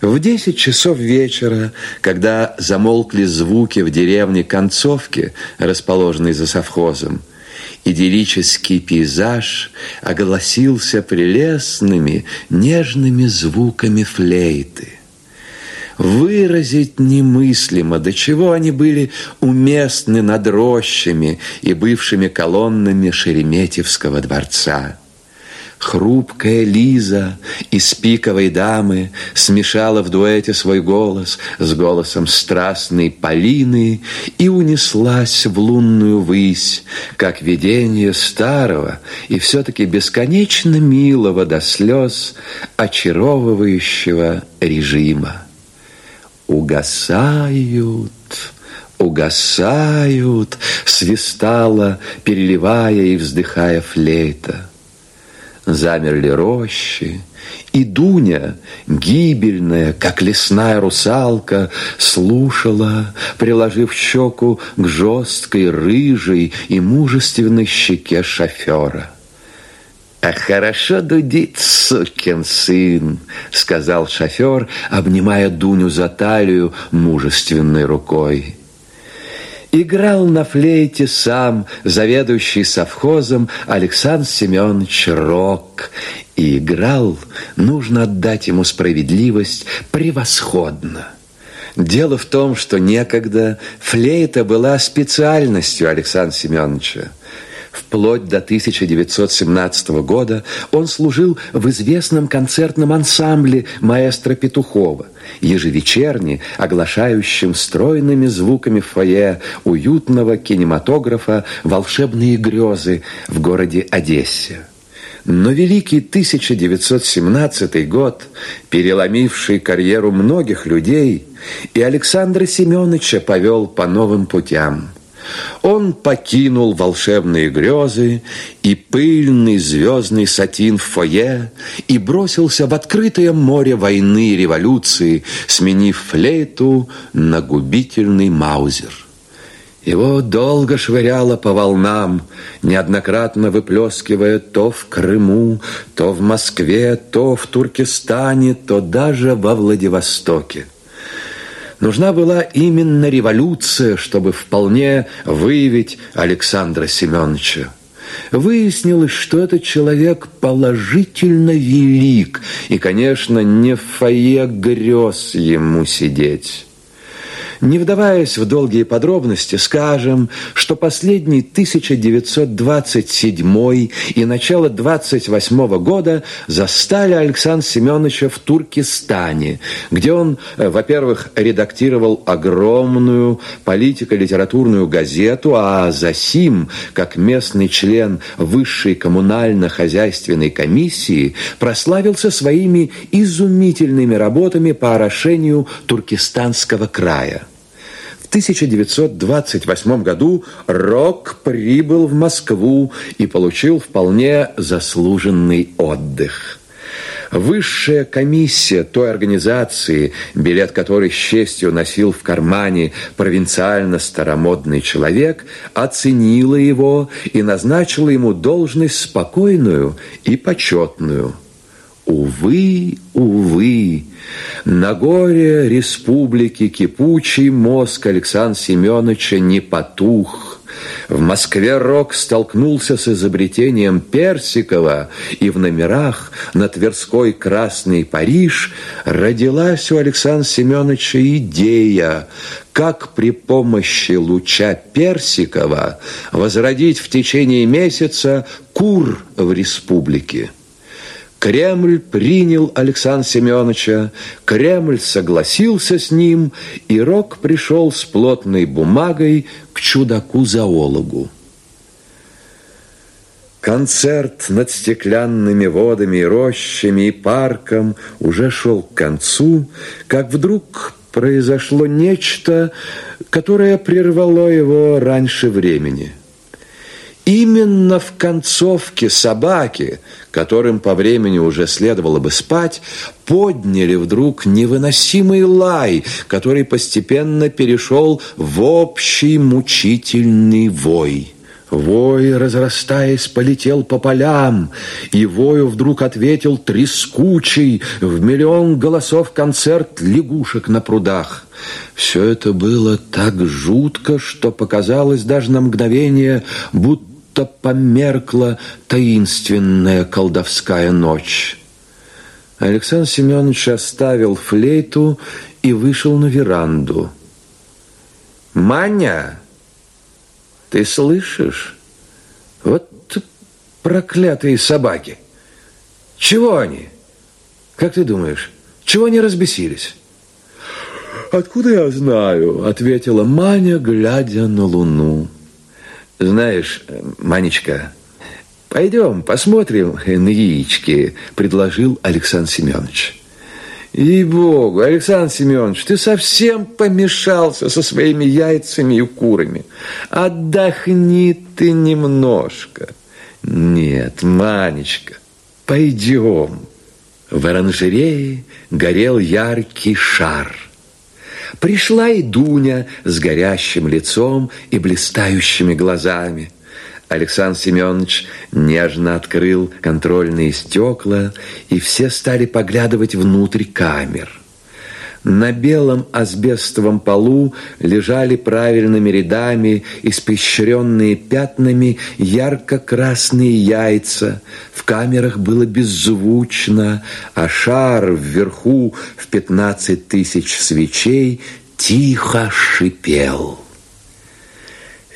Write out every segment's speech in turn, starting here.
В десять часов вечера, когда замолкли звуки в деревне Концовки, расположенной за совхозом, идиллический пейзаж огласился прелестными, нежными звуками флейты. Выразить немыслимо, до чего они были уместны над рощами и бывшими колоннами Шереметьевского дворца. Хрупкая Лиза из пиковой дамы смешала в дуэте свой голос с голосом страстной Полины и унеслась в лунную высь, как видение старого и все-таки бесконечно милого до слез очаровывающего режима. Угасают, угасают, свистала, переливая и вздыхая флейта замерли рощи, и Дуня, гибельная, как лесная русалка, слушала, приложив щеку к жесткой, рыжей и мужественной щеке шофера. «А хорошо дудит, сукин сын», — сказал шофер, обнимая Дуню за талию мужественной рукой. Играл на флейте сам заведующий совхозом Александр Семенович Рок. И играл, нужно отдать ему справедливость, превосходно. Дело в том, что некогда флейта была специальностью Александра Семеновича. Вплоть до 1917 года он служил в известном концертном ансамбле маэстро Петухова, ежевечерне оглашающим стройными звуками фойе уютного кинематографа «Волшебные грезы» в городе Одессе. Но великий 1917 год, переломивший карьеру многих людей, и Александра Семеновича повел по новым путям – он покинул волшебные грезы и пыльный звездный сатин в фойе и бросился в открытое море войны и революции, сменив флейту на губительный маузер. Его долго швыряло по волнам, неоднократно выплескивая то в Крыму, то в Москве, то в Туркестане, то даже во Владивостоке. Нужна была именно революция, чтобы вполне выявить Александра Семеновича. Выяснилось, что этот человек положительно велик, и, конечно, не в фойе грез ему сидеть. Не вдаваясь в долгие подробности, скажем, что последний 1927 и начало 28 года застали Александра Семеновича в Туркестане, где он, э, во-первых, редактировал огромную политико-литературную газету, а засим, как местный член высшей коммунально-хозяйственной комиссии, прославился своими изумительными работами по орошению Туркестанского края. В 1928 году Рок прибыл в Москву и получил вполне заслуженный отдых. Высшая комиссия той организации, билет которой с честью носил в кармане провинциально-старомодный человек, оценила его и назначила ему должность спокойную и почетную. Увы, увы, на горе республики кипучий мозг Александра Семеновича не потух. В Москве Рок столкнулся с изобретением Персикова, и в номерах на Тверской «Красный Париж» родилась у Александра Семеновича идея, как при помощи луча Персикова возродить в течение месяца кур в республике. Кремль принял Александра Семеновича, Кремль согласился с ним, и Рок пришел с плотной бумагой к чудаку-зоологу. Концерт над стеклянными водами рощами и парком уже шел к концу, как вдруг произошло нечто, которое прервало его раньше времени – Именно в концовке собаки, которым по времени уже следовало бы спать, подняли вдруг невыносимый лай, который постепенно перешел в общий мучительный вой. Вой, разрастаясь, полетел по полям, и вою вдруг ответил трескучий в миллион голосов концерт лягушек на прудах. Все это было так жутко, что показалось даже на мгновение, будто померкла таинственная колдовская ночь. Александр Семенович оставил флейту и вышел на веранду. «Маня!» Ты слышишь? Вот проклятые собаки. Чего они? Как ты думаешь, чего они разбесились? «Откуда я знаю?» – ответила Маня, глядя на луну. «Знаешь, Манечка, пойдем посмотрим на яички», – предложил Александр Семенович. Ей-богу, Александр Семенович, ты совсем помешался со своими яйцами и курами. Отдохни ты немножко. Нет, Манечка, пойдем. В оранжерее горел яркий шар. Пришла и Дуня с горящим лицом и блистающими глазами – Александр Семенович нежно открыл контрольные стекла, и все стали поглядывать внутрь камер. На белом асбестовом полу лежали правильными рядами, испещренные пятнами, ярко-красные яйца. В камерах было беззвучно, а шар вверху в пятнадцать тысяч свечей тихо шипел.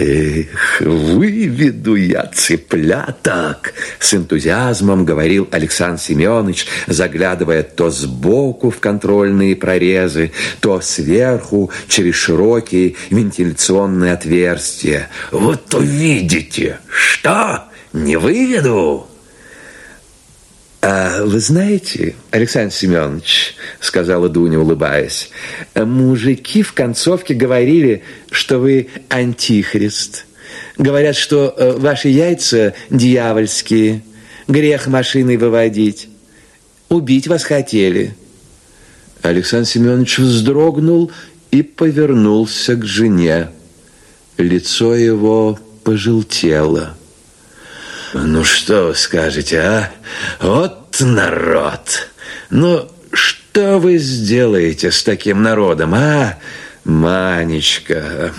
«Эх, выведу я цыпляток!» С энтузиазмом говорил Александр Семенович, заглядывая то сбоку в контрольные прорезы, то сверху через широкие вентиляционные отверстия. «Вот увидите! Что? Не выведу?» «А вы знаете, Александр Семенович, — сказала Дуня, улыбаясь, — мужики в концовке говорили, что вы антихрист. Говорят, что э, ваши яйца дьявольские, грех машиной выводить. Убить вас хотели». Александр Семенович вздрогнул и повернулся к жене. Лицо его пожелтело. Ну, что вы скажете, а? Вот народ! Ну, что вы сделаете с таким народом, а? Манечка,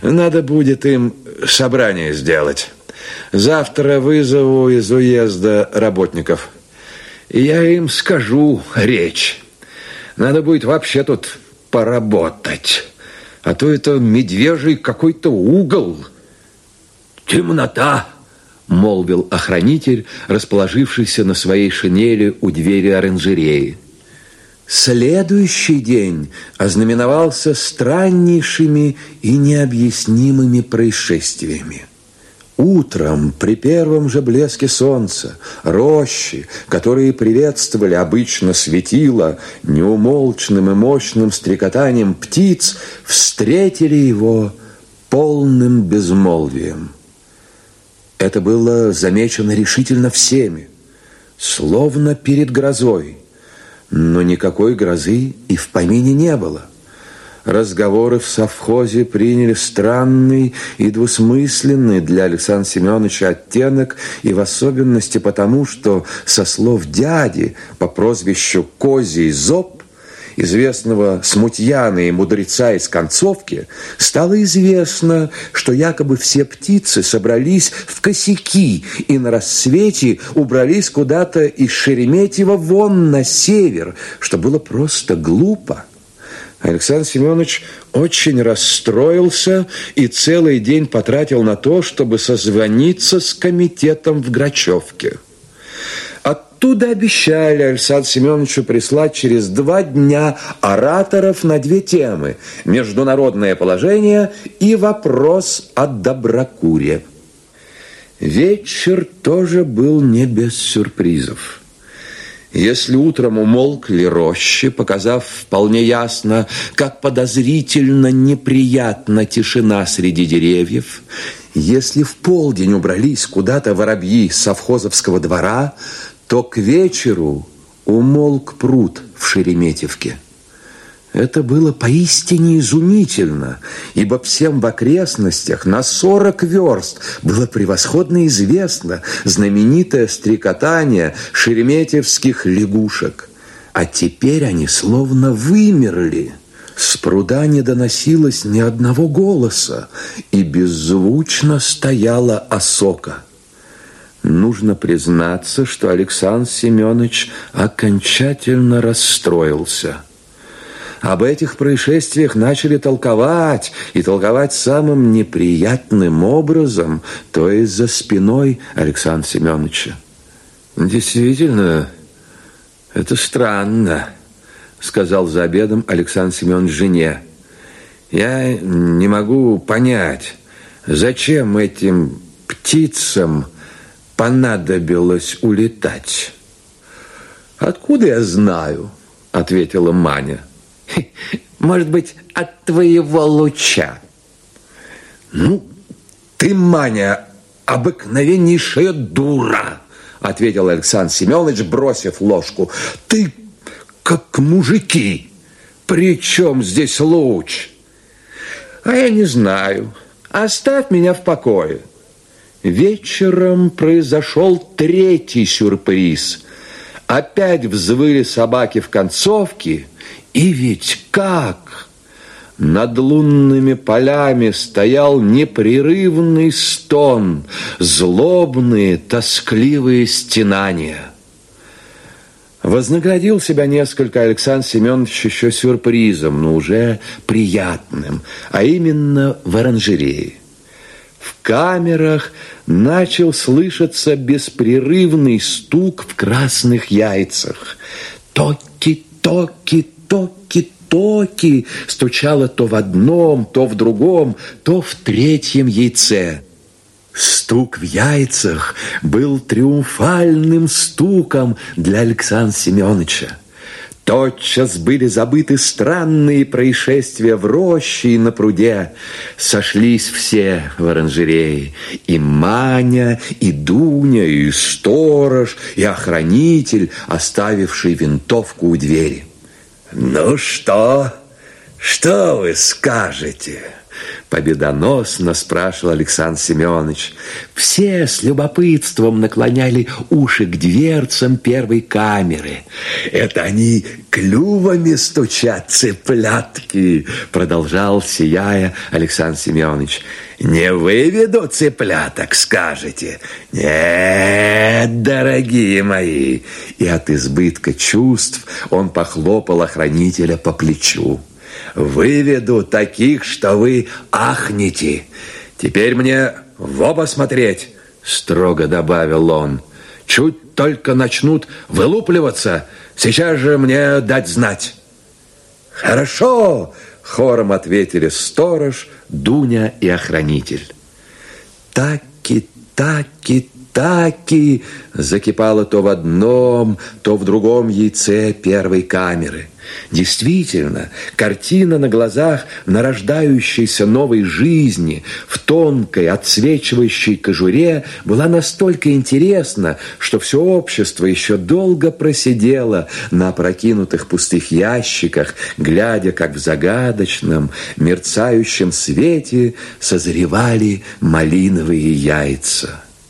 надо будет им собрание сделать. Завтра вызову из уезда работников. Я им скажу речь. Надо будет вообще тут поработать. А то это медвежий какой-то угол. Темнота молвил охранитель, расположившийся на своей шинели у двери оранжереи. Следующий день ознаменовался страннейшими и необъяснимыми происшествиями. Утром, при первом же блеске солнца, рощи, которые приветствовали обычно светило неумолчным и мощным стрекотанием птиц, встретили его полным безмолвием. Это было замечено решительно всеми, словно перед грозой. Но никакой грозы и в помине не было. Разговоры в совхозе приняли странный и двусмысленный для Александра Семеновича оттенок, и в особенности потому, что со слов дяди по прозвищу Козий Зоб известного смутьяна и мудреца из концовки, стало известно, что якобы все птицы собрались в косяки и на рассвете убрались куда-то из Шереметьева вон на север, что было просто глупо. Александр Семенович очень расстроился и целый день потратил на то, чтобы созвониться с комитетом в Грачевке. Оттуда обещали Александру Семеновичу прислать через два дня ораторов на две темы – международное положение и вопрос о доброкуре. Вечер тоже был не без сюрпризов. Если утром умолкли рощи, показав вполне ясно, как подозрительно неприятна тишина среди деревьев, если в полдень убрались куда-то воробьи совхозовского двора, то к вечеру умолк пруд в Шереметьевке. Это было поистине изумительно, ибо всем в окрестностях на сорок верст было превосходно известно знаменитое стрекотание шереметьевских лягушек. А теперь они словно вымерли. С пруда не доносилось ни одного голоса, и беззвучно стояла осока. Нужно признаться, что Александр Семенович окончательно расстроился – об этих происшествиях начали толковать, и толковать самым неприятным образом, то есть за спиной Александра Семеновича. Действительно, это странно, сказал за обедом Александр Семенович жене. Я не могу понять, зачем этим птицам понадобилось улетать. Откуда я знаю, ответила Маня. Может быть, от твоего луча. Ну, ты, Маня, обыкновеннейшая дура, ответил Александр Семенович, бросив ложку. Ты как мужики. При чем здесь луч? А я не знаю. Оставь меня в покое. Вечером произошел третий сюрприз. Опять взвыли собаки в концовке, и ведь как? Над лунными полями стоял непрерывный стон, злобные, тоскливые стенания. Вознаградил себя несколько Александр Семенович еще сюрпризом, но уже приятным, а именно в оранжерее. В камерах начал слышаться беспрерывный стук в красных яйцах. Токи, токи, токи-токи стучало то в одном, то в другом, то в третьем яйце. Стук в яйцах был триумфальным стуком для Александра Семеновича. Тотчас были забыты странные происшествия в роще и на пруде. Сошлись все в оранжерее. И Маня, и Дуня, и сторож, и охранитель, оставивший винтовку у двери. Ну что? Что вы скажете? Победоносно спрашивал Александр Семенович. Все с любопытством наклоняли уши к дверцам первой камеры. Это они клювами стучат, цыплятки, продолжал, сияя Александр Семенович. Не выведу цыпляток, скажете? Нет, дорогие мои. И от избытка чувств он похлопал охранителя по плечу выведу таких, что вы ахнете. Теперь мне в оба смотреть, строго добавил он. Чуть только начнут вылупливаться, сейчас же мне дать знать. Хорошо, хором ответили сторож, Дуня и охранитель. Таки, таки, таки закипало то в одном, то в другом яйце первой камеры. Действительно, картина на глазах нарождающейся новой жизни в тонкой, отсвечивающей кожуре была настолько интересна, что все общество еще долго просидело на опрокинутых пустых ящиках, глядя, как в загадочном, мерцающем свете созревали малиновые яйца.